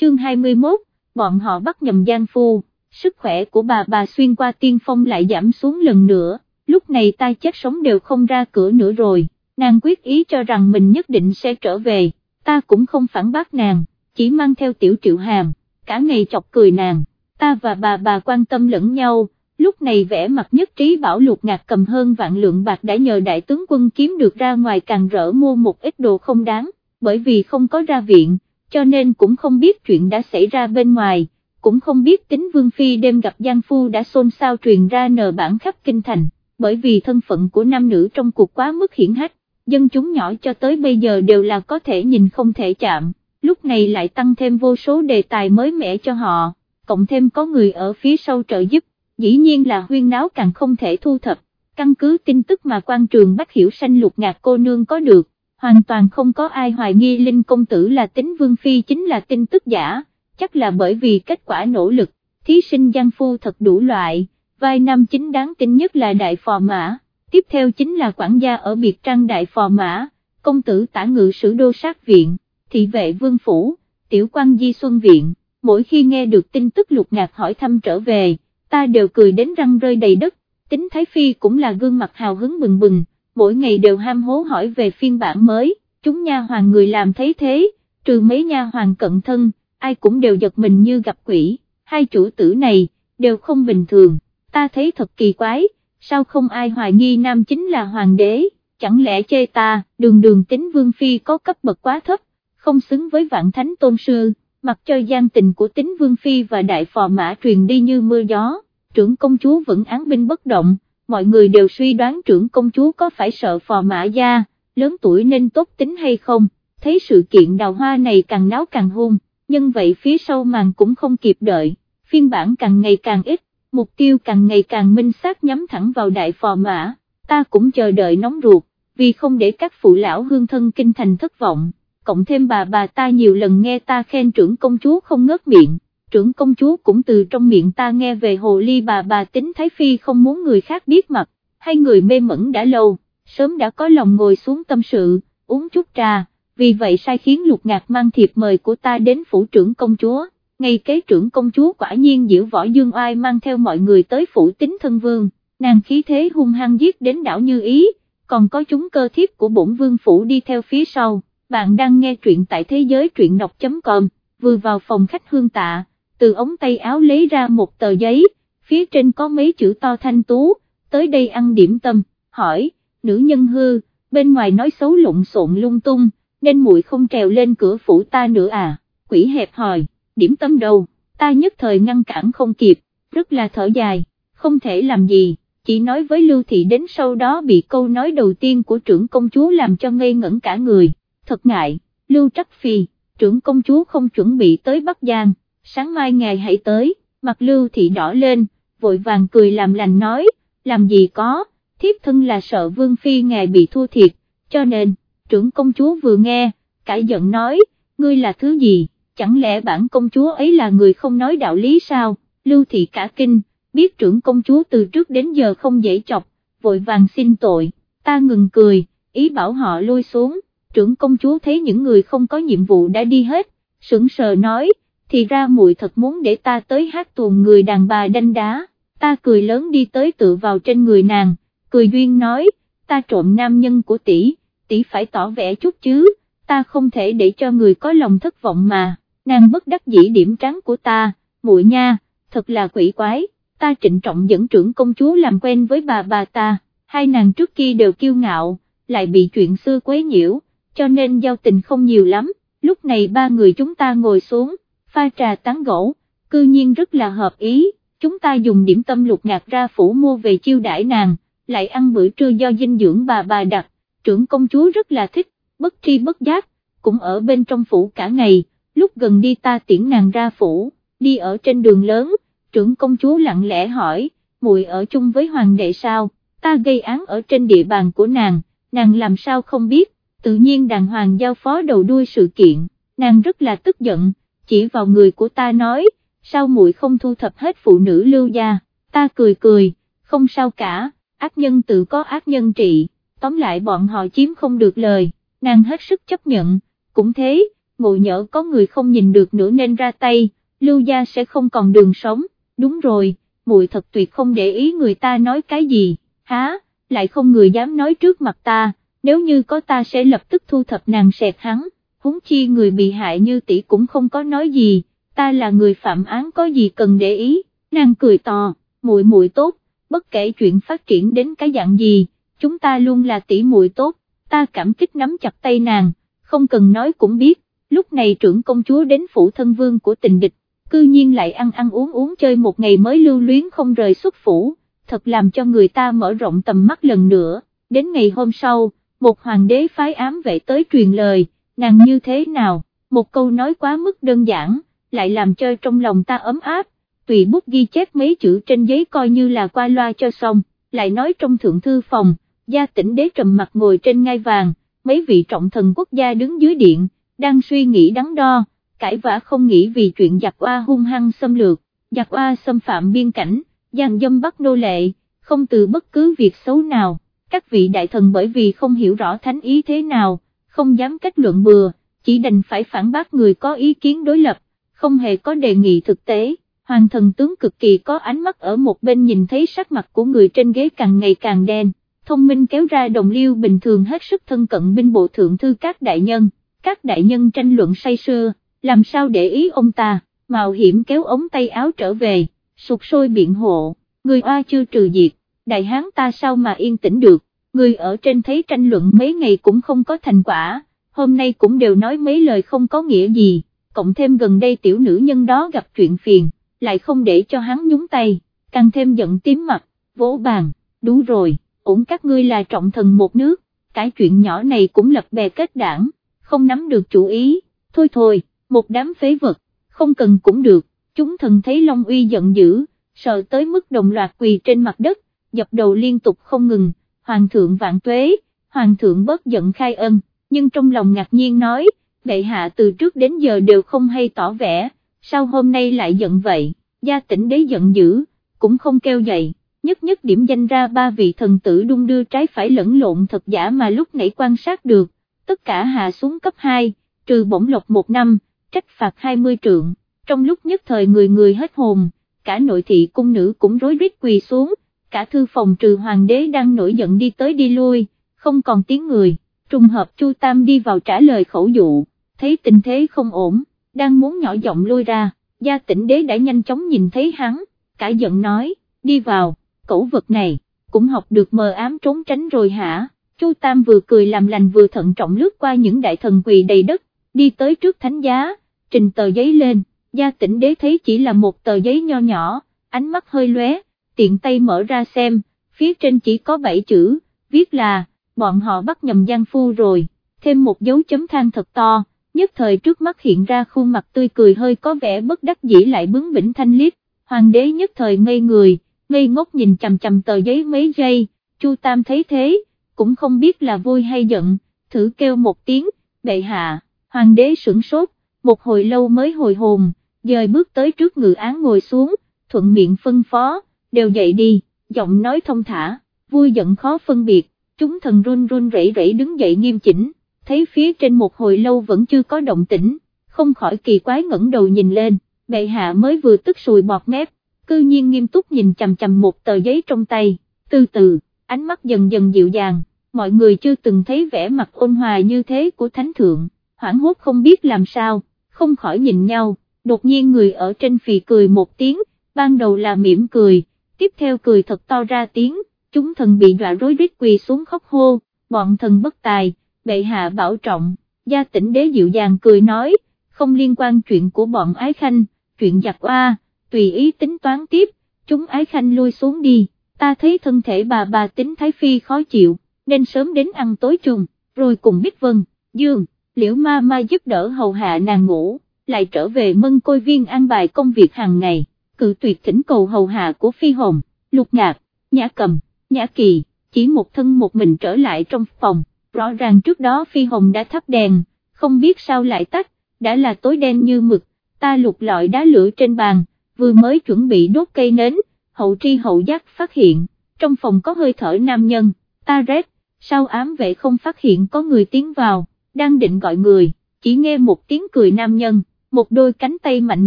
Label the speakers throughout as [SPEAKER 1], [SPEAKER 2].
[SPEAKER 1] chương 21, bọn họ bắt nhầm gian Phu, sức khỏe của bà bà xuyên qua tiên phong lại giảm xuống lần nữa, lúc này tai chết sống đều không ra cửa nữa rồi, nàng quyết ý cho rằng mình nhất định sẽ trở về, ta cũng không phản bác nàng, chỉ mang theo tiểu triệu hàm, cả ngày chọc cười nàng, ta và bà bà quan tâm lẫn nhau, lúc này vẻ mặt nhất trí bảo lục ngạc cầm hơn vạn lượng bạc đã nhờ đại tướng quân kiếm được ra ngoài càng rỡ mua một ít đồ không đáng, bởi vì không có ra viện, cho nên cũng không biết chuyện đã xảy ra bên ngoài, cũng không biết tính Vương Phi đêm gặp Giang Phu đã xôn xao truyền ra nờ bản khắp kinh thành, bởi vì thân phận của nam nữ trong cuộc quá mức hiển hách, dân chúng nhỏ cho tới bây giờ đều là có thể nhìn không thể chạm, lúc này lại tăng thêm vô số đề tài mới mẻ cho họ, cộng thêm có người ở phía sau trợ giúp, dĩ nhiên là huyên náo càng không thể thu thập, căn cứ tin tức mà quan trường bắt Hiểu Sanh lục ngạc cô nương có được, hoàn toàn không có ai hoài nghi Linh Công Tử là tính Vương Phi chính là tin tức giả, chắc là bởi vì kết quả nỗ lực, thí sinh Giang Phu thật đủ loại, vai nam chính đáng tin nhất là Đại Phò Mã, tiếp theo chính là quản gia ở biệt trang Đại Phò Mã, công tử tả ngự sử đô sát viện, thị vệ vương phủ, tiểu quan di xuân viện, mỗi khi nghe được tin tức lục ngạc hỏi thăm trở về, ta đều cười đến răng rơi đầy đất, tính Thái Phi cũng là gương mặt hào hứng bừng bừng, mỗi ngày đều ham hố hỏi về phiên bản mới, chúng nha hoàng người làm thấy thế, trừ mấy nha hoàng cận thân, ai cũng đều giật mình như gặp quỷ, hai chủ tử này, đều không bình thường, ta thấy thật kỳ quái, sao không ai hoài nghi nam chính là hoàng đế, chẳng lẽ chê ta, đường đường tính vương phi có cấp bậc quá thấp, không xứng với vạn thánh tôn sư, mặc cho gian tình của tính vương phi và đại phò mã truyền đi như mưa gió, trưởng công chúa vẫn án binh bất động, mọi người đều suy đoán trưởng công chúa có phải sợ phò mã gia, lớn tuổi nên tốt tính hay không, thấy sự kiện đào hoa này càng náo càng hung, nhưng vậy phía sau màn cũng không kịp đợi, phiên bản càng ngày càng ít, mục tiêu càng ngày càng minh xác nhắm thẳng vào đại phò mã, ta cũng chờ đợi nóng ruột, vì không để các phụ lão hương thân kinh thành thất vọng, cộng thêm bà bà ta nhiều lần nghe ta khen trưởng công chúa không ngớt miệng trưởng công chúa cũng từ trong miệng ta nghe về hồ ly bà bà tính Thái Phi không muốn người khác biết mặt, hai người mê mẩn đã lâu, sớm đã có lòng ngồi xuống tâm sự, uống chút trà, vì vậy sai khiến lục ngạc mang thiệp mời của ta đến phủ trưởng công chúa, Ngay kế trưởng công chúa quả nhiên diễu võ dương oai mang theo mọi người tới phủ tính thân vương, nàng khí thế hung hăng giết đến đảo như ý, còn có chúng cơ thiếp của bổn vương phủ đi theo phía sau, bạn đang nghe truyện tại thế giới truyện đọc.com, vừa vào phòng khách hương tạ từ ống tay áo lấy ra một tờ giấy, phía trên có mấy chữ to thanh tú, tới đây ăn điểm tâm, hỏi, nữ nhân hư, bên ngoài nói xấu lộn xộn lung tung, nên muội không trèo lên cửa phủ ta nữa à, quỷ hẹp hòi, điểm tâm đâu, ta nhất thời ngăn cản không kịp, rất là thở dài, không thể làm gì, chỉ nói với Lưu Thị đến sau đó bị câu nói đầu tiên của trưởng công chúa làm cho ngây ngẩn cả người, thật ngại, Lưu Trắc Phi, trưởng công chúa không chuẩn bị tới Bắc Giang sáng mai ngài hãy tới, mặt lưu thị đỏ lên, vội vàng cười làm lành nói, làm gì có, thiếp thân là sợ vương phi ngài bị thua thiệt, cho nên, trưởng công chúa vừa nghe, cãi giận nói, ngươi là thứ gì, chẳng lẽ bản công chúa ấy là người không nói đạo lý sao, lưu thị cả kinh, biết trưởng công chúa từ trước đến giờ không dễ chọc, vội vàng xin tội, ta ngừng cười, ý bảo họ lui xuống, trưởng công chúa thấy những người không có nhiệm vụ đã đi hết, sững sờ nói, thì ra muội thật muốn để ta tới hát tuồng người đàn bà đanh đá, ta cười lớn đi tới tự vào trên người nàng, cười duyên nói, ta trộm nam nhân của tỷ, tỷ phải tỏ vẻ chút chứ, ta không thể để cho người có lòng thất vọng mà, nàng bất đắc dĩ điểm trắng của ta, muội nha, thật là quỷ quái, ta trịnh trọng dẫn trưởng công chúa làm quen với bà bà ta, hai nàng trước kia đều kiêu ngạo, lại bị chuyện xưa quấy nhiễu, cho nên giao tình không nhiều lắm, lúc này ba người chúng ta ngồi xuống, pha trà tán gỗ, cư nhiên rất là hợp ý, chúng ta dùng điểm tâm lục ngạc ra phủ mua về chiêu đãi nàng, lại ăn bữa trưa do dinh dưỡng bà bà đặt, trưởng công chúa rất là thích, bất tri bất giác, cũng ở bên trong phủ cả ngày, lúc gần đi ta tiễn nàng ra phủ, đi ở trên đường lớn, trưởng công chúa lặng lẽ hỏi, muội ở chung với hoàng đệ sao, ta gây án ở trên địa bàn của nàng, nàng làm sao không biết, tự nhiên đàng hoàng giao phó đầu đuôi sự kiện, nàng rất là tức giận, chỉ vào người của ta nói, sao muội không thu thập hết phụ nữ lưu gia, ta cười cười, không sao cả, ác nhân tự có ác nhân trị, tóm lại bọn họ chiếm không được lời, nàng hết sức chấp nhận, cũng thế, ngộ nhỡ có người không nhìn được nữa nên ra tay, lưu gia sẽ không còn đường sống, đúng rồi, muội thật tuyệt không để ý người ta nói cái gì, há, lại không người dám nói trước mặt ta, nếu như có ta sẽ lập tức thu thập nàng sẹt hắn, huống chi người bị hại như tỷ cũng không có nói gì, ta là người phạm án có gì cần để ý, nàng cười to, muội muội tốt, bất kể chuyện phát triển đến cái dạng gì, chúng ta luôn là tỷ muội tốt, ta cảm kích nắm chặt tay nàng, không cần nói cũng biết, lúc này trưởng công chúa đến phủ thân vương của tình địch, cư nhiên lại ăn ăn uống uống chơi một ngày mới lưu luyến không rời xuất phủ, thật làm cho người ta mở rộng tầm mắt lần nữa, đến ngày hôm sau, một hoàng đế phái ám vệ tới truyền lời, nàng như thế nào, một câu nói quá mức đơn giản, lại làm cho trong lòng ta ấm áp, tùy bút ghi chép mấy chữ trên giấy coi như là qua loa cho xong, lại nói trong thượng thư phòng, gia tỉnh đế trầm mặt ngồi trên ngai vàng, mấy vị trọng thần quốc gia đứng dưới điện, đang suy nghĩ đắn đo, cãi vã không nghĩ vì chuyện giặc oa hung hăng xâm lược, giặc oa xâm phạm biên cảnh, giàn dâm bắt nô lệ, không từ bất cứ việc xấu nào, các vị đại thần bởi vì không hiểu rõ thánh ý thế nào, không dám kết luận bừa, chỉ đành phải phản bác người có ý kiến đối lập, không hề có đề nghị thực tế. Hoàng thần tướng cực kỳ có ánh mắt ở một bên nhìn thấy sắc mặt của người trên ghế càng ngày càng đen, thông minh kéo ra đồng liêu bình thường hết sức thân cận binh bộ thượng thư các đại nhân, các đại nhân tranh luận say sưa, làm sao để ý ông ta, mạo hiểm kéo ống tay áo trở về, sụt sôi biện hộ, người oa chưa trừ diệt, đại hán ta sao mà yên tĩnh được, người ở trên thấy tranh luận mấy ngày cũng không có thành quả, hôm nay cũng đều nói mấy lời không có nghĩa gì, cộng thêm gần đây tiểu nữ nhân đó gặp chuyện phiền, lại không để cho hắn nhúng tay, càng thêm giận tím mặt, vỗ bàn, đủ rồi, ổn các ngươi là trọng thần một nước, cái chuyện nhỏ này cũng lập bè kết đảng, không nắm được chủ ý, thôi thôi, một đám phế vật, không cần cũng được, chúng thần thấy Long Uy giận dữ, sợ tới mức đồng loạt quỳ trên mặt đất, dập đầu liên tục không ngừng, Hoàng thượng vạn tuế, Hoàng thượng bớt giận khai ân, nhưng trong lòng ngạc nhiên nói, bệ hạ từ trước đến giờ đều không hay tỏ vẻ, sao hôm nay lại giận vậy, gia tỉnh đế giận dữ, cũng không kêu dậy, nhất nhất điểm danh ra ba vị thần tử đung đưa trái phải lẫn lộn thật giả mà lúc nãy quan sát được, tất cả hạ xuống cấp 2, trừ bổng lộc một năm, trách phạt 20 trượng, trong lúc nhất thời người người hết hồn, cả nội thị cung nữ cũng rối rít quỳ xuống, cả thư phòng trừ hoàng đế đang nổi giận đi tới đi lui, không còn tiếng người, trùng hợp Chu Tam đi vào trả lời khẩu dụ, thấy tình thế không ổn, đang muốn nhỏ giọng lui ra, gia tỉnh đế đã nhanh chóng nhìn thấy hắn, cả giận nói, đi vào, cẩu vật này, cũng học được mờ ám trốn tránh rồi hả, Chu Tam vừa cười làm lành vừa thận trọng lướt qua những đại thần quỳ đầy đất, đi tới trước thánh giá, trình tờ giấy lên, gia tỉnh đế thấy chỉ là một tờ giấy nho nhỏ, ánh mắt hơi lóe, tiện tay mở ra xem, phía trên chỉ có 7 chữ, viết là, bọn họ bắt nhầm Giang Phu rồi, thêm một dấu chấm than thật to, nhất thời trước mắt hiện ra khuôn mặt tươi cười hơi có vẻ bất đắc dĩ lại bướng bỉnh thanh liếc, hoàng đế nhất thời ngây người, ngây ngốc nhìn chầm chầm tờ giấy mấy giây, Chu Tam thấy thế, cũng không biết là vui hay giận, thử kêu một tiếng, bệ hạ, hoàng đế sửng sốt, một hồi lâu mới hồi hồn, dời bước tới trước ngự án ngồi xuống, thuận miệng phân phó, đều dậy đi, giọng nói thông thả, vui giận khó phân biệt, chúng thần run run rẩy rẩy đứng dậy nghiêm chỉnh, thấy phía trên một hồi lâu vẫn chưa có động tĩnh, không khỏi kỳ quái ngẩng đầu nhìn lên, bệ hạ mới vừa tức sùi bọt mép, cư nhiên nghiêm túc nhìn chầm chầm một tờ giấy trong tay, từ từ, ánh mắt dần dần dịu dàng, mọi người chưa từng thấy vẻ mặt ôn hòa như thế của thánh thượng, hoảng hốt không biết làm sao, không khỏi nhìn nhau, đột nhiên người ở trên phì cười một tiếng, ban đầu là mỉm cười, tiếp theo cười thật to ra tiếng, chúng thần bị đọa rối rít quỳ xuống khóc hô, bọn thần bất tài, bệ hạ bảo trọng, gia tỉnh đế dịu dàng cười nói, không liên quan chuyện của bọn ái khanh, chuyện giặc oa, tùy ý tính toán tiếp, chúng ái khanh lui xuống đi, ta thấy thân thể bà bà tính thái phi khó chịu, nên sớm đến ăn tối chung, rồi cùng Bích Vân, Dương, liễu ma ma giúp đỡ hầu hạ nàng ngủ, lại trở về mân côi viên an bài công việc hàng ngày, cự tuyệt thỉnh cầu hầu hạ của phi hồng, lục ngạc, nhã cầm, nhã kỳ, chỉ một thân một mình trở lại trong phòng, rõ ràng trước đó phi hồng đã thắp đèn, không biết sao lại tắt, đã là tối đen như mực, ta lục lọi đá lửa trên bàn, vừa mới chuẩn bị đốt cây nến, hậu tri hậu giác phát hiện, trong phòng có hơi thở nam nhân, ta rét, sao ám vệ không phát hiện có người tiến vào, đang định gọi người, chỉ nghe một tiếng cười nam nhân, một đôi cánh tay mạnh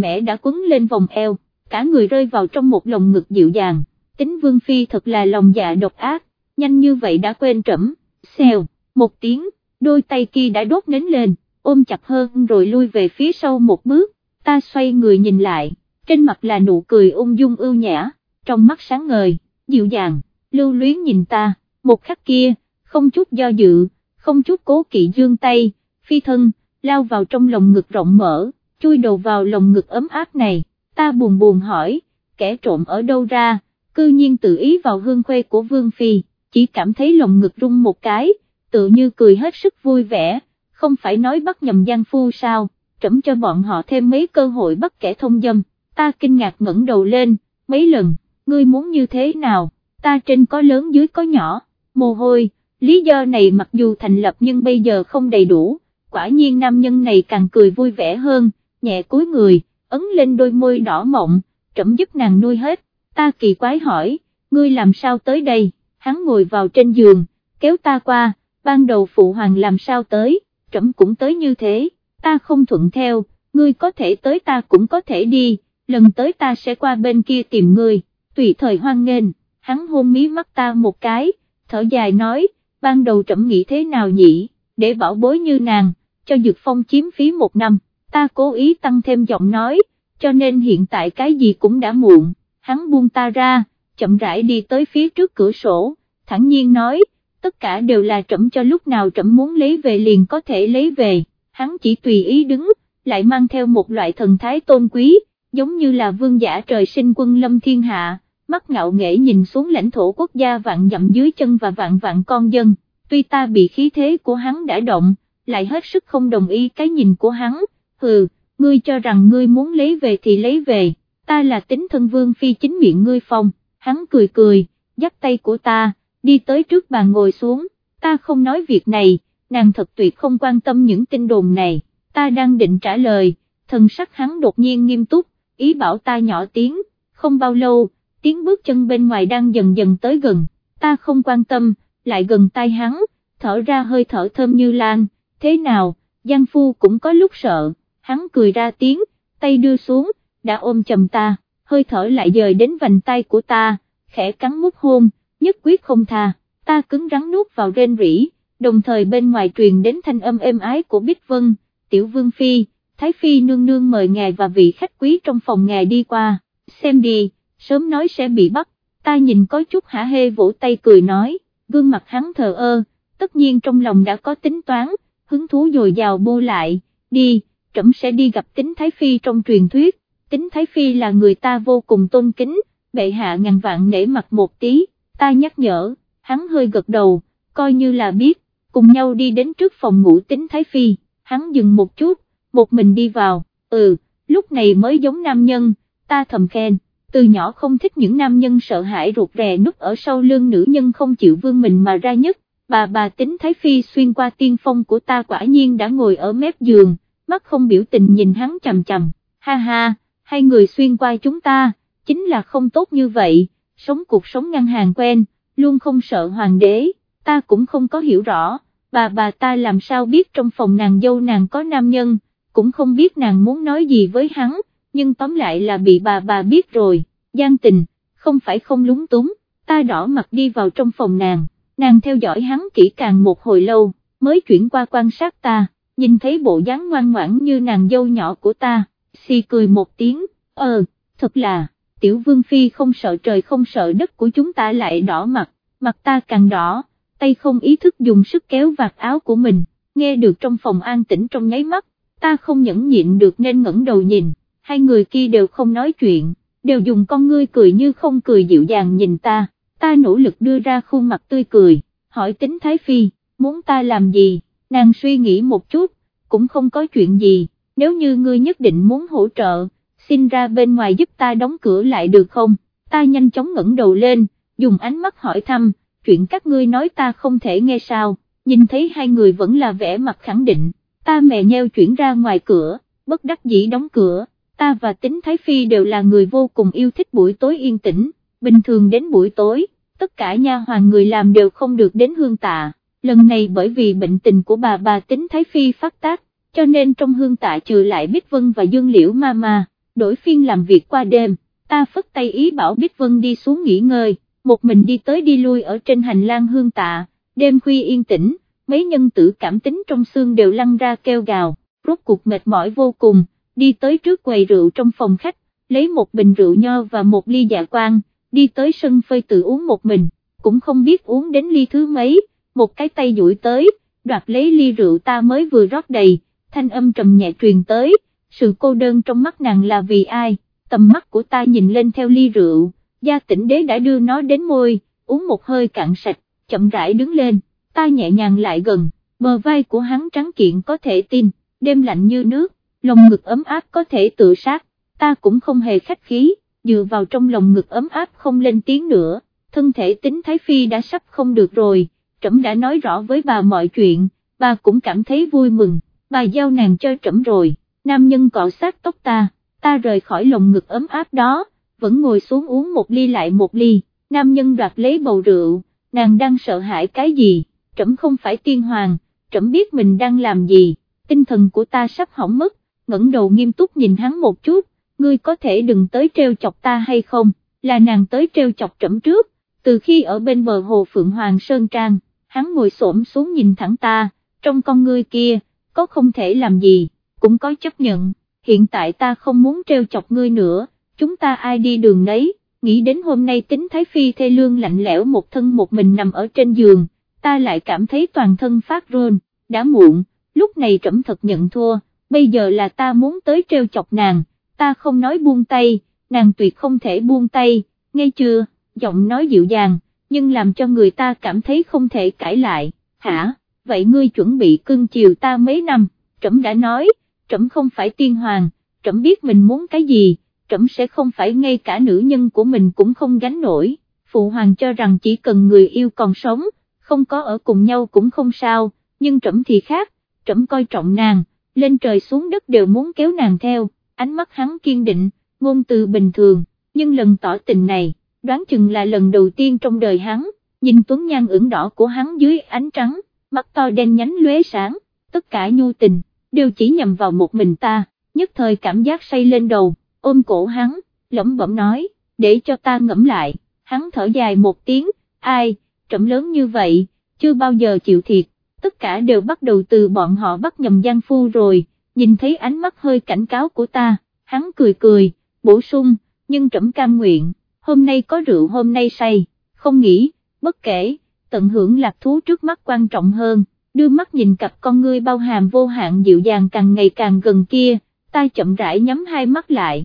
[SPEAKER 1] mẽ đã quấn lên vòng eo, cả người rơi vào trong một lồng ngực dịu dàng, tính Vương Phi thật là lòng dạ độc ác, nhanh như vậy đã quên trẫm, xèo, một tiếng, đôi tay kia đã đốt nến lên, ôm chặt hơn rồi lui về phía sau một bước, ta xoay người nhìn lại, trên mặt là nụ cười ung dung ưu nhã, trong mắt sáng ngời, dịu dàng, lưu luyến nhìn ta, một khắc kia, không chút do dự, không chút cố kỵ dương tay, phi thân, lao vào trong lồng ngực rộng mở, chui đầu vào lồng ngực ấm áp này, ta buồn buồn hỏi, kẻ trộm ở đâu ra, cư nhiên tự ý vào hương khuê của Vương Phi, chỉ cảm thấy lồng ngực rung một cái, tự như cười hết sức vui vẻ, không phải nói bắt nhầm gian phu sao, trẫm cho bọn họ thêm mấy cơ hội bắt kẻ thông dâm, ta kinh ngạc ngẩng đầu lên, mấy lần, ngươi muốn như thế nào, ta trên có lớn dưới có nhỏ, mồ hôi, lý do này mặc dù thành lập nhưng bây giờ không đầy đủ, quả nhiên nam nhân này càng cười vui vẻ hơn, nhẹ cúi người, ấn lên đôi môi đỏ mộng, trẫm giúp nàng nuôi hết, ta kỳ quái hỏi, ngươi làm sao tới đây, hắn ngồi vào trên giường, kéo ta qua, ban đầu phụ hoàng làm sao tới, trẫm cũng tới như thế, ta không thuận theo, ngươi có thể tới ta cũng có thể đi, lần tới ta sẽ qua bên kia tìm ngươi, tùy thời hoan nghênh, hắn hôn mí mắt ta một cái, thở dài nói, ban đầu trẫm nghĩ thế nào nhỉ, để bảo bối như nàng, cho Dược Phong chiếm phí một năm, ta cố ý tăng thêm giọng nói, cho nên hiện tại cái gì cũng đã muộn, hắn buông ta ra, chậm rãi đi tới phía trước cửa sổ, thẳng nhiên nói, tất cả đều là trẫm cho lúc nào trẫm muốn lấy về liền có thể lấy về, hắn chỉ tùy ý đứng, lại mang theo một loại thần thái tôn quý, giống như là vương giả trời sinh quân lâm thiên hạ, mắt ngạo nghễ nhìn xuống lãnh thổ quốc gia vạn dặm dưới chân và vạn vạn con dân, tuy ta bị khí thế của hắn đã động, lại hết sức không đồng ý cái nhìn của hắn, hừ, ngươi cho rằng ngươi muốn lấy về thì lấy về, ta là tính thân vương phi chính miệng ngươi phong, hắn cười cười, dắt tay của ta, đi tới trước bàn ngồi xuống, ta không nói việc này, nàng thật tuyệt không quan tâm những tin đồn này, ta đang định trả lời, thần sắc hắn đột nhiên nghiêm túc, ý bảo ta nhỏ tiếng, không bao lâu, tiếng bước chân bên ngoài đang dần dần tới gần, ta không quan tâm, lại gần tay hắn, thở ra hơi thở thơm như lan, thế nào, Giang Phu cũng có lúc sợ, hắn cười ra tiếng, tay đưa xuống, đã ôm chầm ta, hơi thở lại dời đến vành tay của ta, khẽ cắn mút hôn, nhất quyết không tha, ta cứng rắn nuốt vào rên rỉ, đồng thời bên ngoài truyền đến thanh âm êm ái của Bích Vân, Tiểu Vương Phi, Thái Phi nương nương mời ngài và vị khách quý trong phòng ngài đi qua, xem đi, sớm nói sẽ bị bắt, ta nhìn có chút hả hê vỗ tay cười nói, gương mặt hắn thờ ơ, tất nhiên trong lòng đã có tính toán, hứng thú dồi dào bô lại, đi, trẫm sẽ đi gặp tính Thái Phi trong truyền thuyết, tính Thái Phi là người ta vô cùng tôn kính, bệ hạ ngàn vạn nể mặt một tí, ta nhắc nhở, hắn hơi gật đầu, coi như là biết, cùng nhau đi đến trước phòng ngủ tính Thái Phi, hắn dừng một chút, một mình đi vào, ừ, lúc này mới giống nam nhân, ta thầm khen, từ nhỏ không thích những nam nhân sợ hãi ruột rè núp ở sau lưng nữ nhân không chịu vương mình mà ra nhất, bà bà tính Thái Phi xuyên qua tiên phong của ta quả nhiên đã ngồi ở mép giường, mắt không biểu tình nhìn hắn chầm chầm, ha ha, hai người xuyên qua chúng ta, chính là không tốt như vậy, sống cuộc sống ngăn hàng quen, luôn không sợ hoàng đế, ta cũng không có hiểu rõ, bà bà ta làm sao biết trong phòng nàng dâu nàng có nam nhân, cũng không biết nàng muốn nói gì với hắn, nhưng tóm lại là bị bà bà biết rồi, gian tình, không phải không lúng túng, ta đỏ mặt đi vào trong phòng nàng, nàng theo dõi hắn kỹ càng một hồi lâu, mới chuyển qua quan sát ta, nhìn thấy bộ dáng ngoan ngoãn như nàng dâu nhỏ của ta, si cười một tiếng, ờ, thật là, tiểu vương phi không sợ trời không sợ đất của chúng ta lại đỏ mặt, mặt ta càng đỏ, tay không ý thức dùng sức kéo vạt áo của mình, nghe được trong phòng an tĩnh trong nháy mắt, ta không nhẫn nhịn được nên ngẩng đầu nhìn, hai người kia đều không nói chuyện, đều dùng con ngươi cười như không cười dịu dàng nhìn ta, ta nỗ lực đưa ra khuôn mặt tươi cười, hỏi tính Thái Phi, muốn ta làm gì, nàng suy nghĩ một chút, cũng không có chuyện gì, nếu như ngươi nhất định muốn hỗ trợ, xin ra bên ngoài giúp ta đóng cửa lại được không, ta nhanh chóng ngẩng đầu lên, dùng ánh mắt hỏi thăm, chuyện các ngươi nói ta không thể nghe sao, nhìn thấy hai người vẫn là vẻ mặt khẳng định, ta mè nheo chuyển ra ngoài cửa, bất đắc dĩ đóng cửa, ta và tính Thái Phi đều là người vô cùng yêu thích buổi tối yên tĩnh, bình thường đến buổi tối, tất cả nha hoàng người làm đều không được đến hương tạ, lần này bởi vì bệnh tình của bà bà tính Thái Phi phát tác, cho nên trong hương tạ trừ lại Bích Vân và Dương Liễu Mama, đổi phiên làm việc qua đêm, ta phất tay ý bảo Bích Vân đi xuống nghỉ ngơi, một mình đi tới đi lui ở trên hành lang hương tạ, đêm khuya yên tĩnh, mấy nhân tử cảm tính trong xương đều lăn ra kêu gào, rốt cuộc mệt mỏi vô cùng, đi tới trước quầy rượu trong phòng khách, lấy một bình rượu nho và một ly dạ quang, đi tới sân phơi tự uống một mình, cũng không biết uống đến ly thứ mấy, một cái tay duỗi tới, đoạt lấy ly rượu ta mới vừa rót đầy, thanh âm trầm nhẹ truyền tới, sự cô đơn trong mắt nàng là vì ai, tầm mắt của ta nhìn lên theo ly rượu, gia tỉnh đế đã đưa nó đến môi, uống một hơi cạn sạch, chậm rãi đứng lên, ta nhẹ nhàng lại gần, bờ vai của hắn trắng kiện có thể tin, đêm lạnh như nước, lồng ngực ấm áp có thể tự sát, ta cũng không hề khách khí, dựa vào trong lồng ngực ấm áp không lên tiếng nữa, thân thể tính Thái Phi đã sắp không được rồi, trẫm đã nói rõ với bà mọi chuyện, bà cũng cảm thấy vui mừng, bà giao nàng cho trẫm rồi, nam nhân cọ sát tóc ta, ta rời khỏi lồng ngực ấm áp đó, vẫn ngồi xuống uống một ly lại một ly, nam nhân đoạt lấy bầu rượu, nàng đang sợ hãi cái gì, trẫm không phải tiên hoàng, trẫm biết mình đang làm gì, tinh thần của ta sắp hỏng mất, ngẩng đầu nghiêm túc nhìn hắn một chút, ngươi có thể đừng tới treo chọc ta hay không, là nàng tới treo chọc trẫm trước, từ khi ở bên bờ hồ Phượng Hoàng Sơn Trang, hắn ngồi xổm xuống nhìn thẳng ta, trong con ngươi kia, có không thể làm gì, cũng có chấp nhận, hiện tại ta không muốn treo chọc ngươi nữa, chúng ta ai đi đường nấy, nghĩ đến hôm nay tính Thái Phi thê lương lạnh lẽo một thân một mình nằm ở trên giường, ta lại cảm thấy toàn thân phát rôn, đã muộn, lúc này trẫm thật nhận thua, bây giờ là ta muốn tới treo chọc nàng, ta không nói buông tay, nàng tuyệt không thể buông tay, nghe chưa, giọng nói dịu dàng, nhưng làm cho người ta cảm thấy không thể cãi lại, hả, vậy ngươi chuẩn bị cưng chiều ta mấy năm, trẫm đã nói, trẫm không phải tiên hoàng, trẫm biết mình muốn cái gì, trẫm sẽ không phải ngay cả nữ nhân của mình cũng không gánh nổi, phụ hoàng cho rằng chỉ cần người yêu còn sống, không có ở cùng nhau cũng không sao, nhưng trẫm thì khác, trẫm coi trọng nàng, lên trời xuống đất đều muốn kéo nàng theo, ánh mắt hắn kiên định, ngôn từ bình thường, nhưng lần tỏ tình này, đoán chừng là lần đầu tiên trong đời hắn, nhìn tuấn nhan ửng đỏ của hắn dưới ánh trắng, mắt to đen nhánh lóe sáng, tất cả nhu tình, đều chỉ nhằm vào một mình ta, nhất thời cảm giác say lên đầu, ôm cổ hắn, lẩm bẩm nói, để cho ta ngẫm lại, hắn thở dài một tiếng, ai, trẫm lớn như vậy, chưa bao giờ chịu thiệt, tất cả đều bắt đầu từ bọn họ bắt nhầm gian phu rồi, nhìn thấy ánh mắt hơi cảnh cáo của ta, hắn cười cười, bổ sung, nhưng trẫm cam nguyện, hôm nay có rượu hôm nay say, không nghĩ, bất kể, tận hưởng lạc thú trước mắt quan trọng hơn, đưa mắt nhìn cặp con ngươi bao hàm vô hạn dịu dàng càng ngày càng gần kia, ta chậm rãi nhắm hai mắt lại,